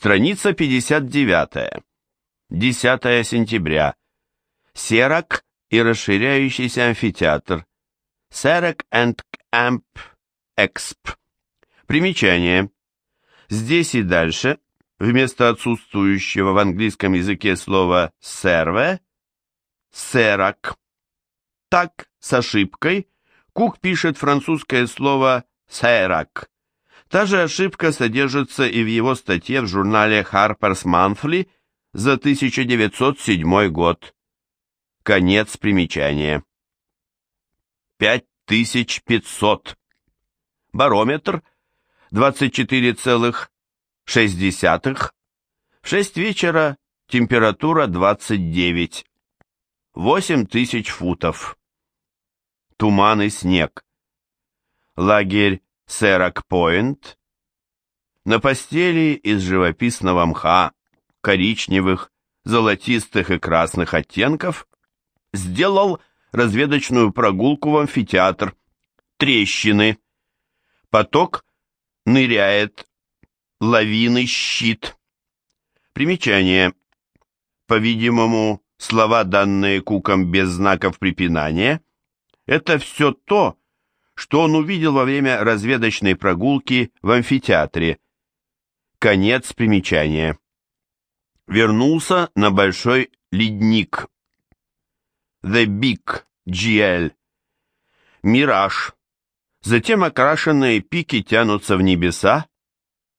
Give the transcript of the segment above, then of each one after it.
Страница 59. 10 сентября. Серак и расширяющийся амфитеатр. Серак and Amp Exp. Примечание. Здесь и дальше вместо отсутствующего в английском языке слова «серве» — «серак». Так, с ошибкой, Кук пишет французское слово «серак». Та же ошибка содержится и в его статье в журнале Harper's Monthly за 1907 год. Конец примечания. 5500. Барометр 24,6. В 6 вечера температура 29. 8000 футов. Туман и снег. Лагерь Сэрак-Пойнт. На постели из живописного мха, коричневых, золотистых и красных оттенков, сделал разведочную прогулку в амфитеатр. Трещины. Поток ныряет. Лавины щит. Примечание. По-видимому, слова, данные Куком без знаков препинания, это все то, что он увидел во время разведочной прогулки в амфитеатре. Конец примечания. Вернулся на большой ледник. The Big GL. Мираж. Затем окрашенные пики тянутся в небеса.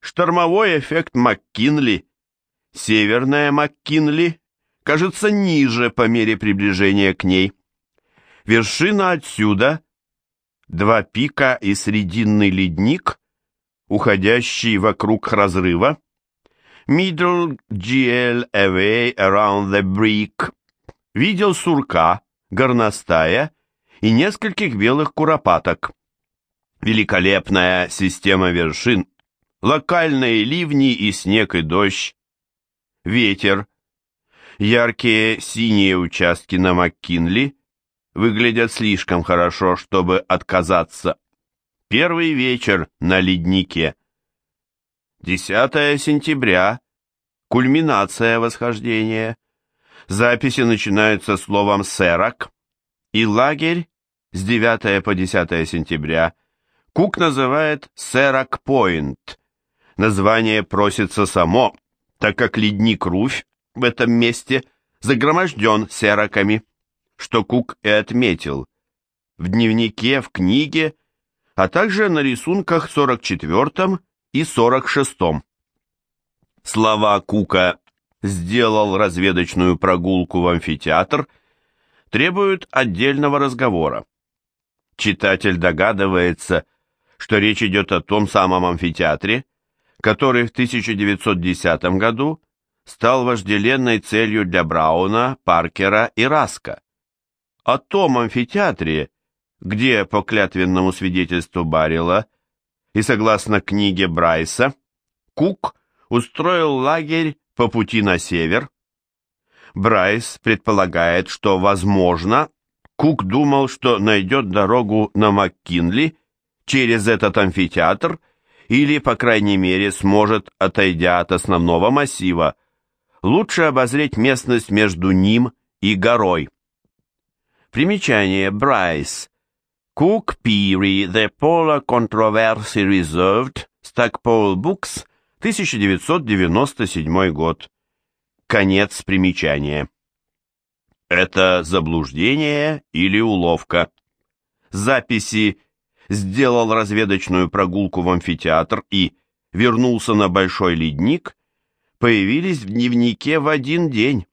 Штормовой эффект МакКинли. Северная МакКинли кажется ниже по мере приближения к ней. Вершина отсюда два пика и срединный ледник, уходящий вокруг разрыва, middle GL away around the brick, видел сурка, горностая и нескольких белых куропаток. Великолепная система вершин, локальные ливни и снег и дождь, ветер, яркие синие участки на МакКинли, выглядят слишком хорошо, чтобы отказаться. Первый вечер на леднике. 10 сентября. Кульминация восхождения. Записи начинаются словом «серак», и лагерь с 9 по 10 сентября Кук называет «серак-пойнт». Название просится само, так как ледник Руфь в этом месте загроможден сераками что Кук и отметил, в дневнике, в книге, а также на рисунках 44 и 46. Слова Кука «сделал разведочную прогулку в амфитеатр» требуют отдельного разговора. Читатель догадывается, что речь идет о том самом амфитеатре, который в 1910 году стал вожделенной целью для Брауна, Паркера и Раска о том амфитеатре, где, по клятвенному свидетельству Баррила и согласно книге Брайса, Кук устроил лагерь по пути на север. Брайс предполагает, что, возможно, Кук думал, что найдет дорогу на МакКинли через этот амфитеатр или, по крайней мере, сможет, отойдя от основного массива, лучше обозреть местность между ним и горой. Примечание Брайс. Cook Peary, The Polar Controversy Reserved, Stackpole Books, 1997 год. Конец примечания. Это заблуждение или уловка. Записи «Сделал разведочную прогулку в амфитеатр» и «Вернулся на большой ледник» появились в дневнике в один день,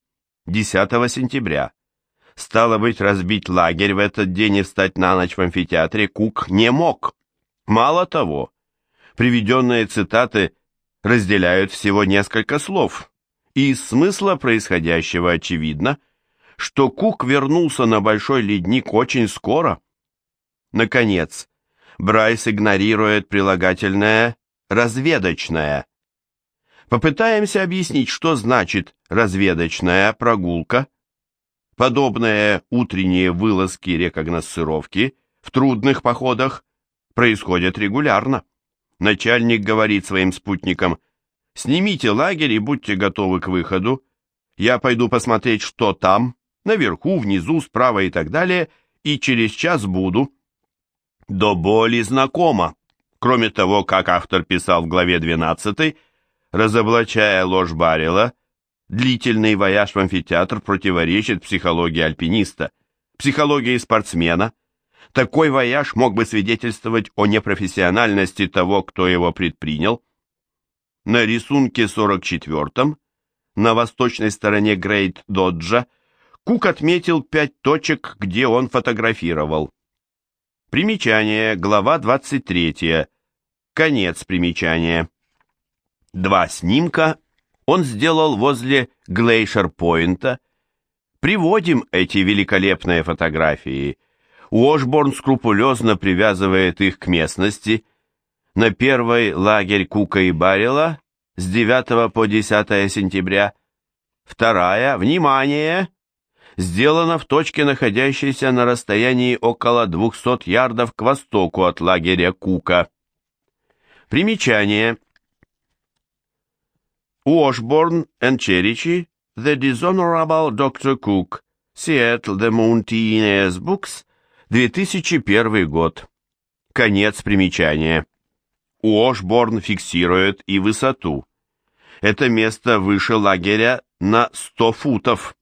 10 сентября. Стало быть, разбить лагерь в этот день и встать на ночь в амфитеатре Кук не мог. Мало того, приведенные цитаты разделяют всего несколько слов, и из смысла происходящего очевидно, что Кук вернулся на Большой ледник очень скоро. Наконец, Брайс игнорирует прилагательное «разведочное». Попытаемся объяснить, что значит разведочная прогулка. Подобные утренние вылазки рекогносцировки в трудных походах происходят регулярно. Начальник говорит своим спутникам, Снимите лагерь и будьте готовы к выходу. Я пойду посмотреть, что там, наверху, внизу, справа и так далее, и через час буду. До боли знакомо. Кроме того, как автор писал в главе 12, разоблачая ложь Баррела, длительный вояж в амфитеатр противоречит психологии альпиниста, психологии спортсмена. Такой вояж мог бы свидетельствовать о непрофессиональности того, кто его предпринял. На рисунке 44 на восточной стороне Грейт Горджа Кук отметил пять точек, где он фотографировал. Примечание, глава 23. Конец примечания. Два снимка он сделал возле Глейшер-Пойнта. Приводим эти великолепные фотографии. Уошборн скрупулезно привязывает их к местности. На первый лагерь Кука и Баррела с 9 по 10 сентября. Вторая, внимание, сделана в точке, находящейся на расстоянии около 200 ярдов к востоку от лагеря Кука. Примечание. Washburn and Cherichy, The Dishonorable Dr. Cook, Seattle, The Mountaineers Books, 2001 год. Конец примечания. Уошборн фиксирует и высоту. Это место выше лагеря на 100 футов.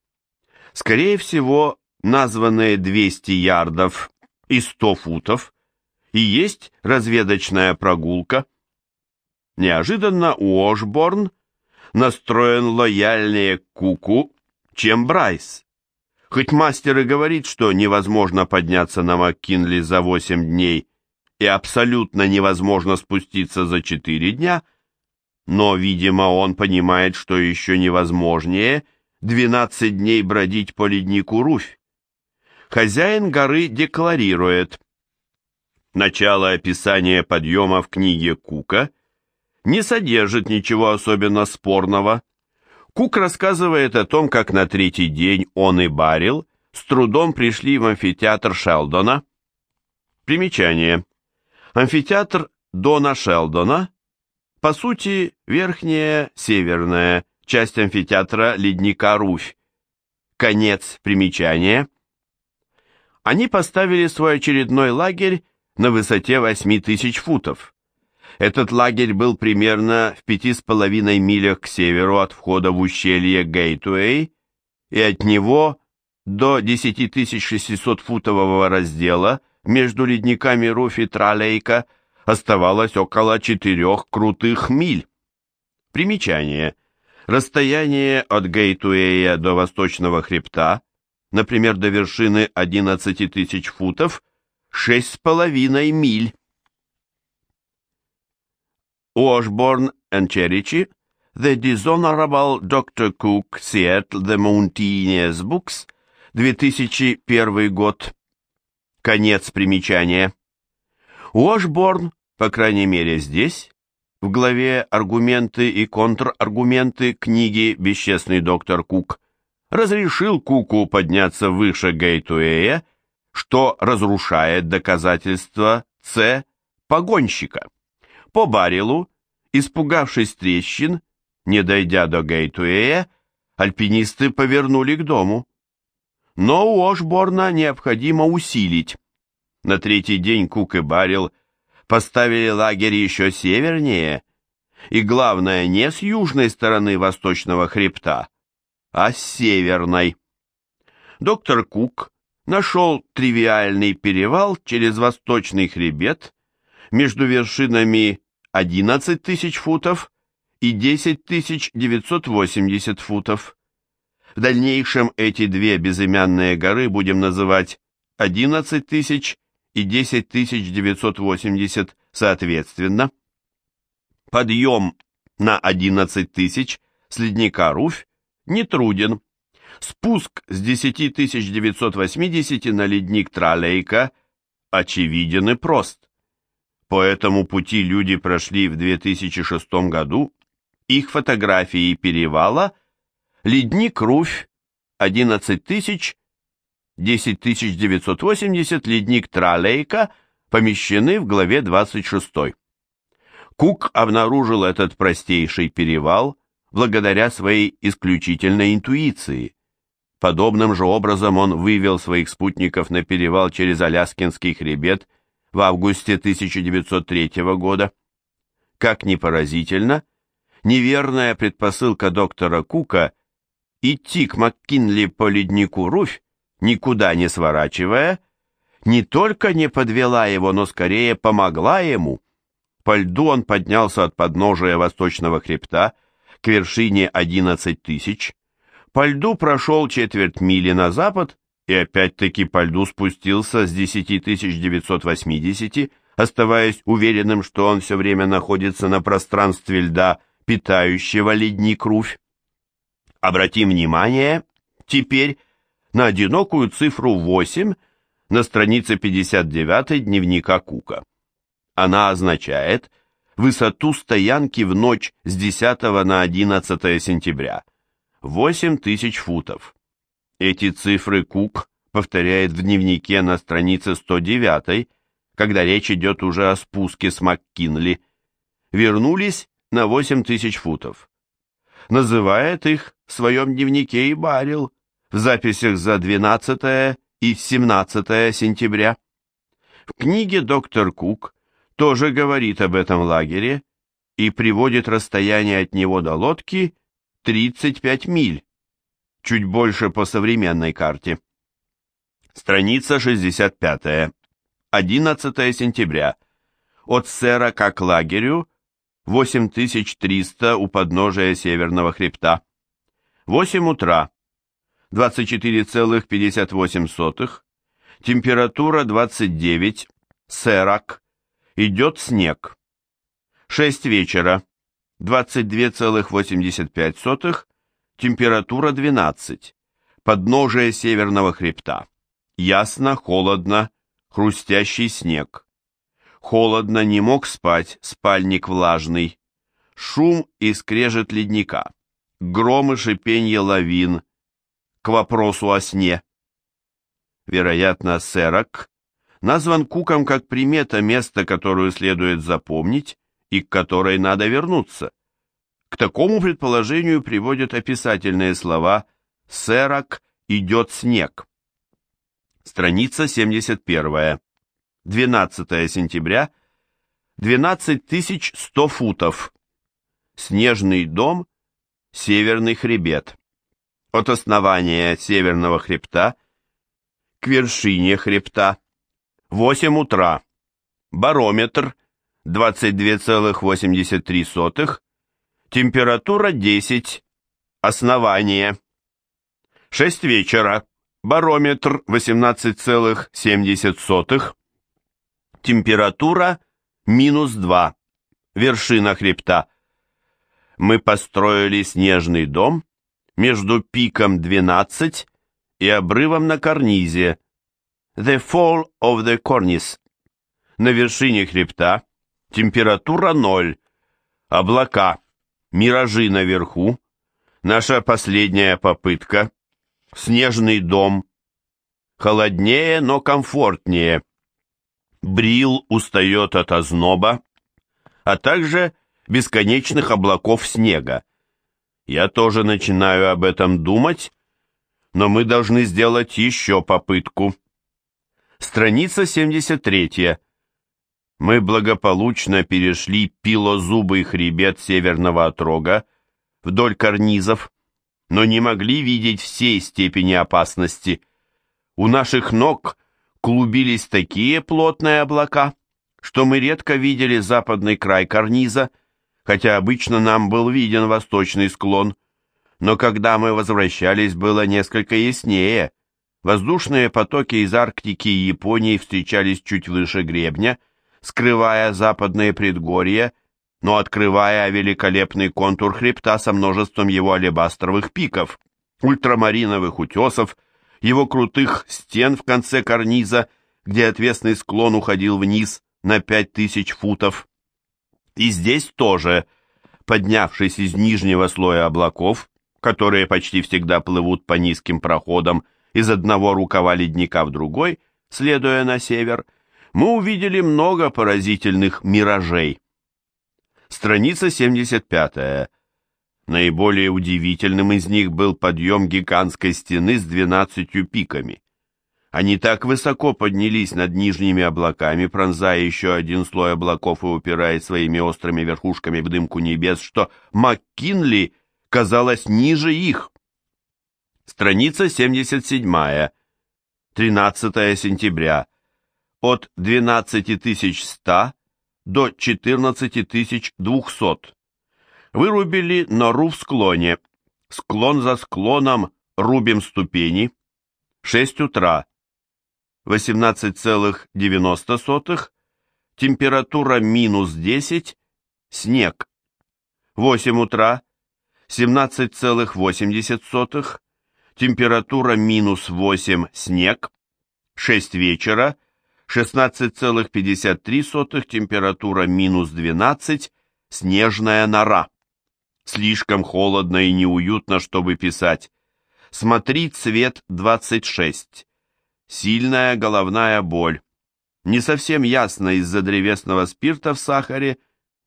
Скорее всего, названные 200 ярдов и 100 футов и есть разведочная прогулка. Неожиданно Уошборн настроен лояльнее к Куку, чем Брайс. Хоть мастер и говорит, что невозможно подняться на МакКинли за 8 дней и абсолютно невозможно спуститься за 4 дня, но, видимо, он понимает, что еще невозможнее 12 дней бродить по леднику Руфь. Хозяин горы декларирует. Начало описания подъема в книге Кука не содержит ничего особенно спорного. Кук рассказывает о том, как на третий день он и Барил с трудом пришли в амфитеатр Шелдона. Примечание. Амфитеатр Дона Шелдона, по сути, верхняя, северная часть амфитеатра ледника Руфь. Конец примечания. Они поставили свой очередной лагерь на высоте 8000 футов. Этот лагерь был примерно в пяти с половиной милях к северу от входа в ущелье Гейтуэй и от него до 10600-футового раздела – между ледниками Руфи Тралейка оставалось около четырех крутых миль. Примечание. Расстояние от Гейтуэя до восточного хребта, например, до вершины 11 тысяч футов, шесть с половиной миль. Washburn and Cherichy, The Dishonorable Dr. Cook, Seattle, The Mountaineers Books, 2001 год. Конец примечания. Уошборн, по крайней мере здесь, в главе «Аргументы и контраргументы» книги «Бесчестный доктор Кук», разрешил Куку подняться выше Гейтуэя, что разрушает доказательства С. погонщика. По Барилу, испугавшись трещин, не дойдя до Гейтуэя, альпинисты повернули к дому но у Ошборна необходимо усилить. На третий день Кук и Барил поставили лагерь еще севернее, и главное, не с южной стороны восточного хребта, а с северной. Доктор Кук нашел тривиальный перевал через восточный хребет между вершинами 11 тысяч футов и 10 980 футов. В дальнейшем эти две безымянные горы будем называть 11 тысяч и 10 980 соответственно. Подъем на 11 тысяч с ледника Руфь нетруден. Спуск с 10 980 на ледник Тралейка очевиден и прост. По этому пути люди прошли в 2006 году. Их фотографии перевала – Ледник Руфь 11 тысяч, 10 980, ледник Тралейка помещены в главе 26. Кук обнаружил этот простейший перевал благодаря своей исключительной интуиции. Подобным же образом он вывел своих спутников на перевал через Аляскинский хребет в августе 1903 года. Как ни поразительно, неверная предпосылка доктора Кука идти к МакКинли по леднику Руфь, никуда не сворачивая, не только не подвела его, но скорее помогла ему. По льду он поднялся от подножия восточного хребта к вершине 11 тысяч, по льду прошел четверть мили на запад и опять-таки по льду спустился с 10980, оставаясь уверенным, что он все время находится на пространстве льда, питающего ледник Руфь. Обратим внимание теперь на одинокую цифру 8 на странице 59 дневника Кука. Она означает высоту стоянки в ночь с 10 на 11 сентября – 8 тысяч футов. Эти цифры Кук повторяет в дневнике на странице 109, когда речь идет уже о спуске с МакКинли. Вернулись на 8 тысяч футов. Называет их в своем дневнике и Барил в записях за 12 и 17 сентября. В книге доктор Кук тоже говорит об этом лагере и приводит расстояние от него до лодки 35 миль, чуть больше по современной карте. Страница 65. 11 сентября. От Сера к лагерю 8300 у подножия Северного хребта. 8 утра. 24,58. Температура 29. Серак. Идет снег. 6 вечера. 22,85, температура 12, подножие северного хребта. Ясно, холодно, хрустящий снег. Холодно, не мог спать, спальник влажный. Шум и скрежет ледника. Гром и шипенье лавин. К вопросу о сне. Вероятно, Серак назван Куком как примета места, которую следует запомнить, и к которой надо вернуться. К такому предположению приводят описательные слова «Серак идет снег». Страница 71. 12 сентября. 12100 футов. Снежный дом. Северный хребет. От основания северного хребта к вершине хребта. 8 утра. Барометр 22,83, температура 10, основание. 6 вечера, барометр 18,70, температура минус 2, вершина хребта. Мы построили снежный дом между пиком 12 и обрывом на карнизе, The Fall of the Cornice. На вершине хребта температура ноль, облака, миражи наверху, наша последняя попытка, снежный дом, холоднее, но комфортнее. Брил устает от озноба, а также бесконечных облаков снега. Я тоже начинаю об этом думать, но мы должны сделать еще попытку. Страница 73 мы благополучно перешли пилозубый хребет северного отрога вдоль карнизов, но не могли видеть всей степени опасности. У наших ног клубились такие плотные облака, что мы редко видели западный край карниза, хотя обычно нам был виден восточный склон. Но когда мы возвращались, было несколько яснее. Воздушные потоки из Арктики и Японии встречались чуть выше гребня – скрывая западные предгорья, но открывая великолепный контур хребта со множеством его алебастровых пиков, ультрамариновых утесов, его крутых стен в конце карниза, где отвесный склон уходил вниз на пять тысяч футов. И здесь тоже, поднявшись из нижнего слоя облаков, которые почти всегда плывут по низким проходам из одного рукава ледника в другой, следуя на север, мы увидели много поразительных миражей. Страница 75. Наиболее удивительным из них был подъем гигантской стены с двенадцатью пиками. Они так высоко поднялись над нижними облаками, пронзая еще один слой облаков и упираясь своими острыми верхушками в дымку небес, что МакКинли казалось ниже их. Страница 77. 13 сентября. От 12100 до 14200. Вырубили нору в склоне. Склон за склоном рубим ступени. 6 утра. 18,90. Температура минус 10. Снег. 8 утра. 17,80. Температура минус 8. Снег. 6 вечера. 16,53. Температура минус 12. Снежная нора. Слишком холодно и неуютно, чтобы писать. Смотри цвет 26. Сильная головная боль. Не совсем ясно из-за древесного спирта в сахаре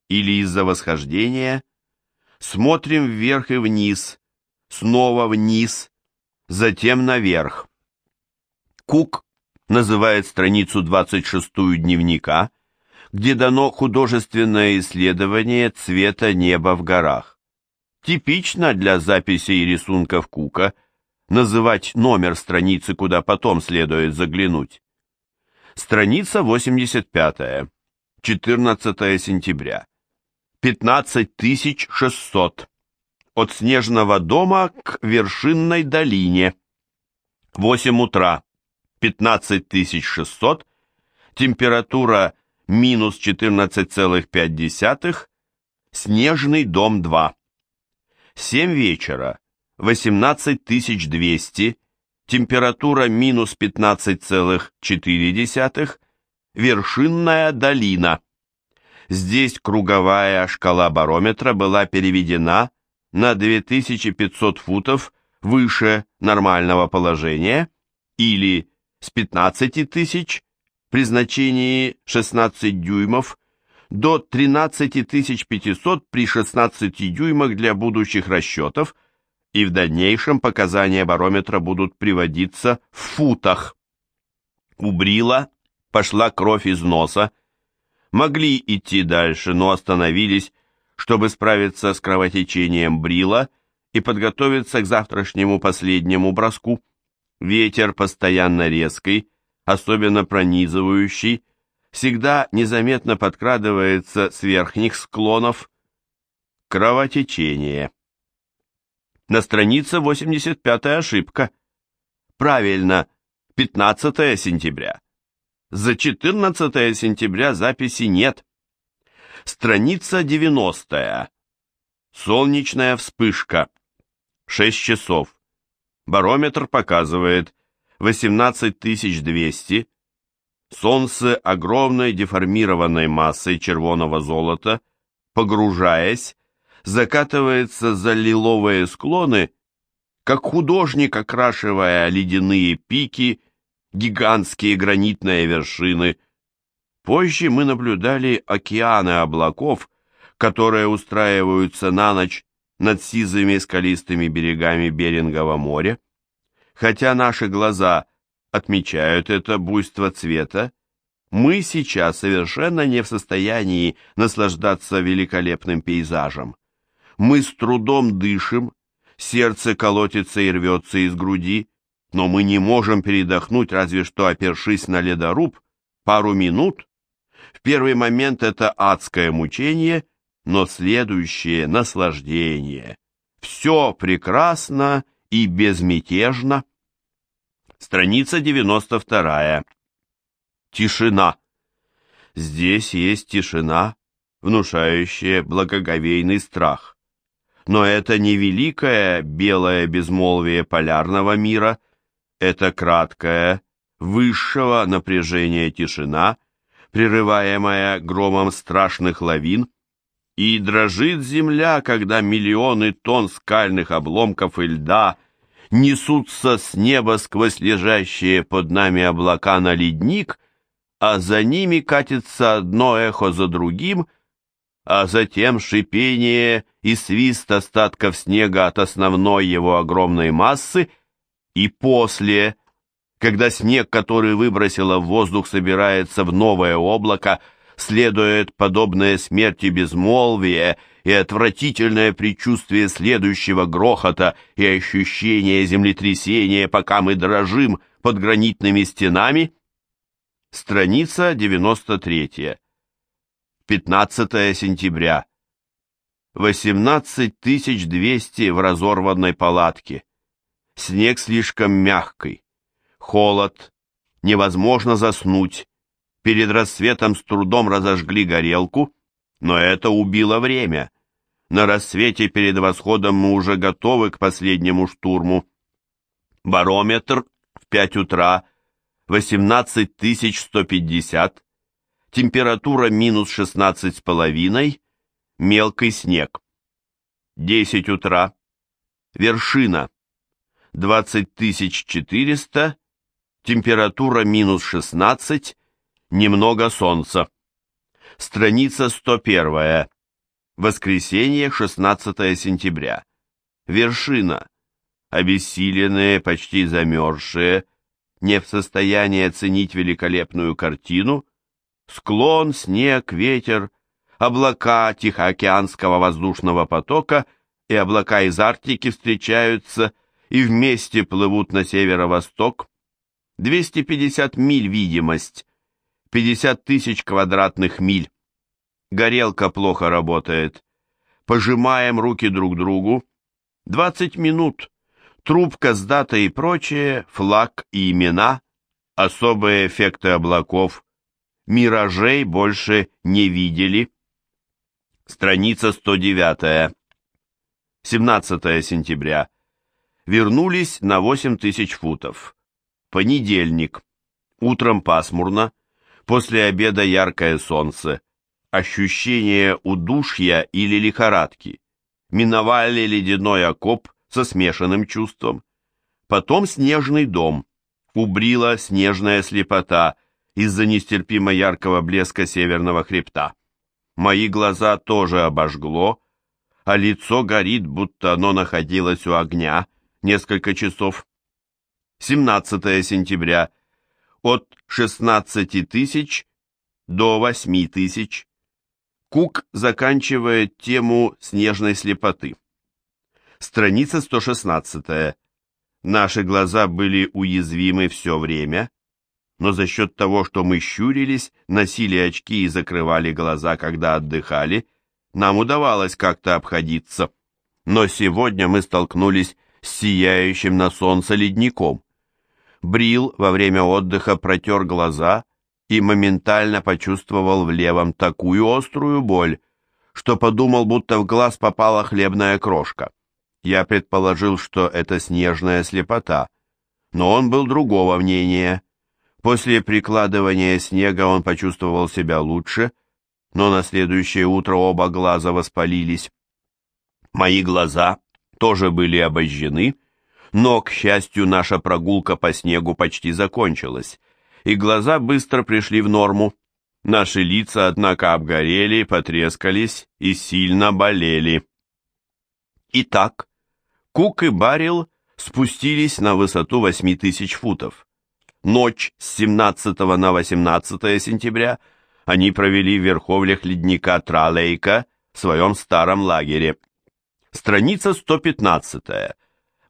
или из-за восхождения. Смотрим вверх и вниз, снова вниз, затем наверх. Кук называет страницу 26 дневника, где дано художественное исследование цвета неба в горах. Типично для записи и рисунков Кука называть номер страницы, куда потом следует заглянуть. Страница 85. 14 сентября. 15600. От снежного дома к вершинной долине. 8 утра. 15600. Температура минус 14,5. Снежный дом 2. 7 вечера, 18200, температура минус 15,4, вершинная долина. Здесь круговая шкала барометра была переведена на 2500 футов выше нормального положения или с 15 тысяч при значении 16 дюймов до 13500 при 16 дюймах для будущих расчетов, и в дальнейшем показания барометра будут приводиться в футах. У Брила пошла кровь из носа, могли идти дальше, но остановились, чтобы справиться с кровотечением Брила и подготовиться к завтрашнему последнему броску. Ветер постоянно резкий, особенно пронизывающий, всегда незаметно подкрадывается с верхних склонов кровотечение. На странице 85 ошибка. Правильно, 15 сентября. За 14 сентября записи нет. Страница 90. Солнечная вспышка. 6 часов. Барометр показывает 18200, Солнце огромной деформированной массой червоного золота, погружаясь, закатывается за лиловые склоны, как художник, окрашивая ледяные пики, гигантские гранитные вершины. Позже мы наблюдали океаны облаков, которые устраиваются на ночь над сизыми скалистыми берегами Берингового моря. Хотя наши глаза – отмечают это буйство цвета, мы сейчас совершенно не в состоянии наслаждаться великолепным пейзажем. Мы с трудом дышим, сердце колотится и рвется из груди, но мы не можем передохнуть, разве что опершись на ледоруб, пару минут. В первый момент это адское мучение, но следующее — наслаждение. Все прекрасно и безмятежно. Страница 92. Тишина. Здесь есть тишина, внушающая благоговейный страх. Но это не великое белое безмолвие полярного мира, это краткое, высшего напряжения тишина, прерываемая громом страшных лавин, и дрожит земля, когда миллионы тонн скальных обломков и льда – несутся с неба сквозь лежащие под нами облака на ледник, а за ними катится одно эхо за другим, а затем шипение и свист остатков снега от основной его огромной массы, и после, когда снег, который выбросило в воздух, собирается в новое облако, следует подобное смерти безмолвие и отвратительное предчувствие следующего грохота и ощущение землетрясения, пока мы дрожим под гранитными стенами. Страница 93. 15 сентября. 18200 в разорванной палатке. Снег слишком мягкий. Холод. Невозможно заснуть. Перед рассветом с трудом разожгли горелку, но это убило время. На рассвете перед восходом мы уже готовы к последнему штурму. Барометр в 5 утра 18150 температура минус 16,5, мелкий снег. 10 утра, вершина, 20400, температура минус 16, немного солнца. Страница 101, воскресенье, 16 сентября. Вершина, обессиленные, почти замерзшие, не в состоянии оценить великолепную картину, Склон, снег, ветер, облака Тихоокеанского воздушного потока и облака из Арктики встречаются и вместе плывут на северо-восток. 250 миль видимость, 50 тысяч квадратных миль. Горелка плохо работает. Пожимаем руки друг другу. 20 минут. Трубка с датой и прочее, флаг и имена, особые эффекты облаков, миражей больше не видели. Страница 109. 17 сентября. Вернулись на 8 тысяч футов. Понедельник. Утром пасмурно. После обеда яркое солнце. Ощущение удушья или лихорадки. Миновали ледяной окоп со смешанным чувством. Потом снежный дом. Убрила снежная слепота – из-за нестерпимо яркого блеска северного хребта. Мои глаза тоже обожгло, а лицо горит, будто оно находилось у огня несколько часов. 17 сентября. От 16 тысяч до 8 тысяч. Кук заканчивает тему снежной слепоты. Страница 116. Наши глаза были уязвимы все время, но за счет того, что мы щурились, носили очки и закрывали глаза, когда отдыхали, нам удавалось как-то обходиться. Но сегодня мы столкнулись с сияющим на солнце ледником. Брил во время отдыха протер глаза и моментально почувствовал в левом такую острую боль, что подумал, будто в глаз попала хлебная крошка. Я предположил, что это снежная слепота, но он был другого мнения. После прикладывания снега он почувствовал себя лучше, но на следующее утро оба глаза воспалились. Мои глаза тоже были обожжены, но, к счастью, наша прогулка по снегу почти закончилась, и глаза быстро пришли в норму. Наши лица, однако, обгорели, потрескались и сильно болели. Итак, Кук и Барил спустились на высоту 8000 футов. Ночь с 17 на 18 сентября они провели в верховьях ледника Тралейка в своем старом лагере. Страница 115.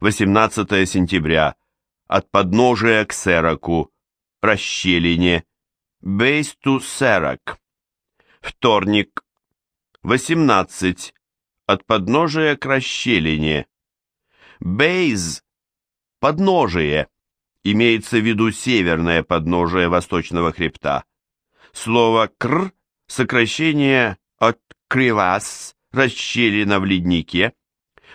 18 сентября. От подножия к Сераку. Расщелине. Бейс ту Серак. Вторник. 18. От подножия к расщелине. Бейз. Подножие имеется в виду северное подножие восточного хребта. Слово «кр» — сокращение от «кривас», расщелина в леднике.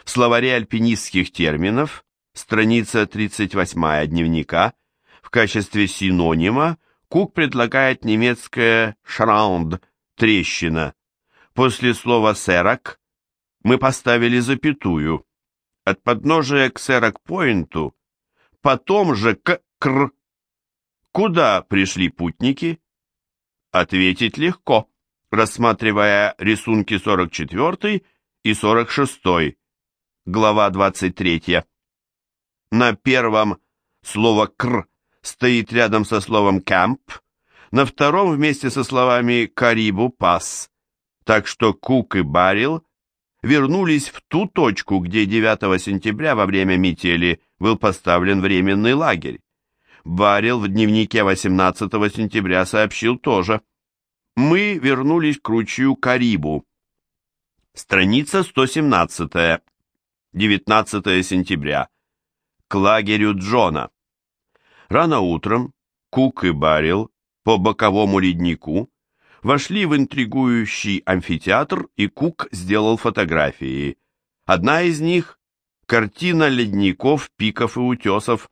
В словаре альпинистских терминов, страница 38 дневника, в качестве синонима Кук предлагает немецкое «шраунд» — трещина. После слова «серак» мы поставили запятую. От подножия к Серак-Пойнту потом же к Кр. Куда пришли путники? Ответить легко. рассматривая рисунки 44 и 46, глава 23. На первом слово «кр» стоит рядом со словом «camp», на втором вместе со словами «карибу пас», так что Кук и Барил вернулись в ту точку, где 9 сентября во время метели был поставлен временный лагерь. Барил в дневнике 18 сентября сообщил тоже. «Мы вернулись к ручью Карибу». Страница 117. 19 сентября. К лагерю Джона. Рано утром Кук и Барил по боковому леднику вошли в интригующий амфитеатр, и Кук сделал фотографии. Одна из них — картина ледников, пиков и утесов,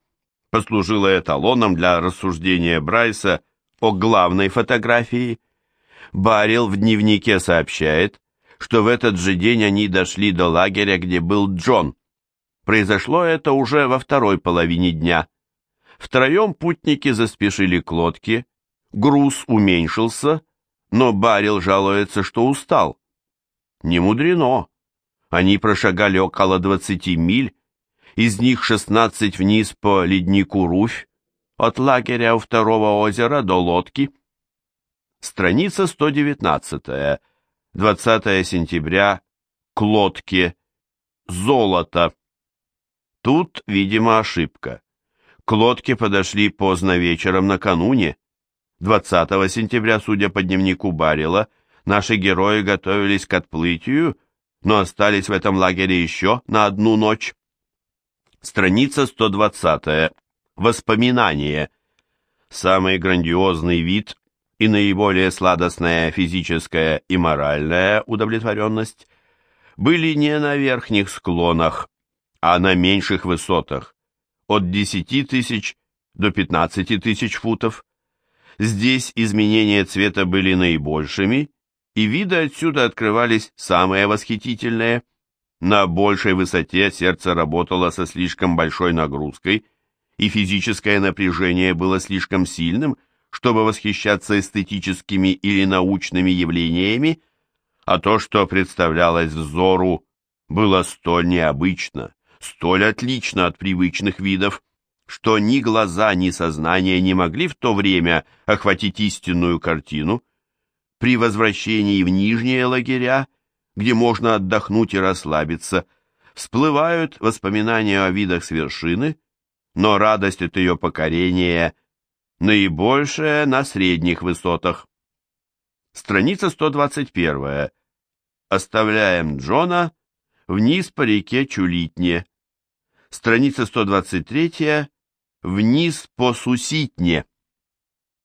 послужила эталоном для рассуждения Брайса о главной фотографии. Барил в дневнике сообщает, что в этот же день они дошли до лагеря, где был Джон. Произошло это уже во второй половине дня. Втроем путники заспешили к лодке, груз уменьшился, но Барил жалуется, что устал. Не мудрено. Они прошагали около 20 миль, из них 16 вниз по леднику Руфь, от лагеря у второго озера до лодки. Страница 119, 20 сентября, к лодке, золото. Тут, видимо, ошибка. К лодке подошли поздно вечером накануне. 20 сентября, судя по дневнику Барила, наши герои готовились к отплытию, но остались в этом лагере еще на одну ночь. Страница 120. Воспоминания. Самый грандиозный вид и наиболее сладостная физическая и моральная удовлетворенность были не на верхних склонах, а на меньших высотах, от 10 тысяч до 15 тысяч футов. Здесь изменения цвета были наибольшими, и виды отсюда открывались самые восхитительные. На большей высоте сердце работало со слишком большой нагрузкой, и физическое напряжение было слишком сильным, чтобы восхищаться эстетическими или научными явлениями, а то, что представлялось взору, было столь необычно, столь отлично от привычных видов, что ни глаза, ни сознание не могли в то время охватить истинную картину. При возвращении в нижние лагеря где можно отдохнуть и расслабиться, всплывают воспоминания о видах с вершины, но радость от ее покорения наибольшая на средних высотах. Страница 121. Оставляем Джона вниз по реке Чулитне. Страница 123. Вниз по Суситне.